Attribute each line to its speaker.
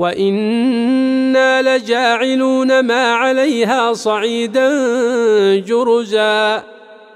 Speaker 1: وإنا لجاعلون ما عليها صعيدا جرزا.